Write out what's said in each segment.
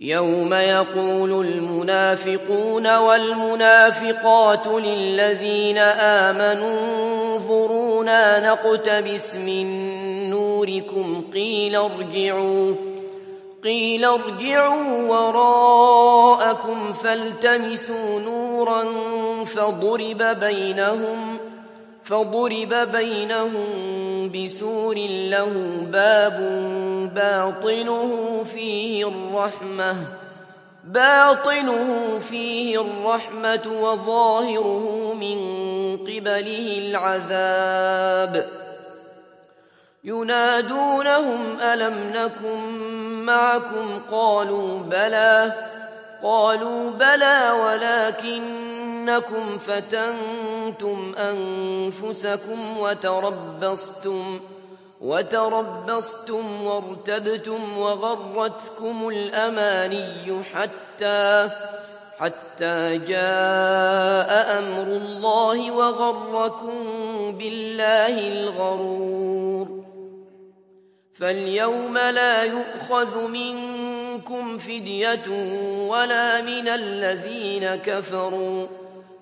يوم يقول المنافقون والمنافقات للذين آمنوا انظرونا نقتبس من نوركم قيل ارجعوا قيل ارجعوا وراءكم فالتمسوا نورا فضرب بينهم فضرب بينهم بسور له باب باطنه فيه الرحمة باطنه فيه الرحمة وظاهره من قبله العذاب. ينادونهم ألم نكن معكم؟ قالوا بلى قالوا بلى ولكنكم فتنتم انفسكم وتربصتم وتربصتم وارتبتم وغرتكم الاماني حتى حتى جاء أمر الله وغركم بالله الغرور. فاليوم لا يؤخذ منكم فديه ولا من الذين كفروا.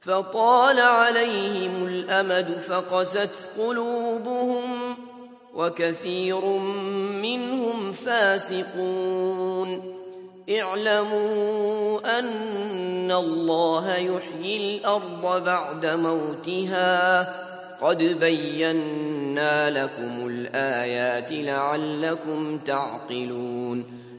فطال عليهم الأمد فقست قلوبهم وكثير منهم فاسقون. اعلموا أن الله يحيي الأرض بعد موتها. قد بينا لكم الآيات لعلكم تعقلون.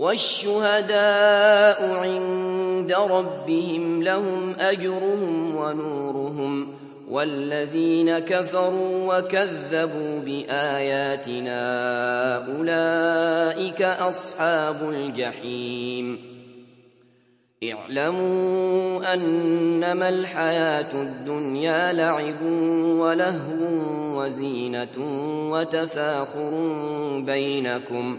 والشهداء عند ربهم لهم أجرهم ونورهم والذين كفروا وكذبوا بآياتنا أولئك أصحاب الجحيم. اعلموا أنما الحياة الدنيا لعب ولهو وزينة وتفاخر بينكم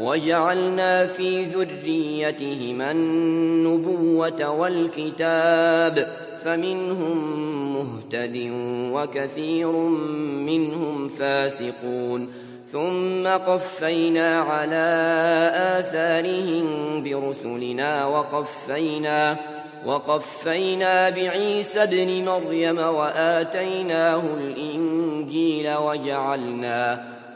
وجعلنا في ذريتهما النبوة والكتاب فمنهم مهتد وكثير منهم فاسقون. ثم قفينا على آثارهم برسلنا وقفينا وقفينا بعيسى ابن مريم وآتيناه الإنجيل وجعلنا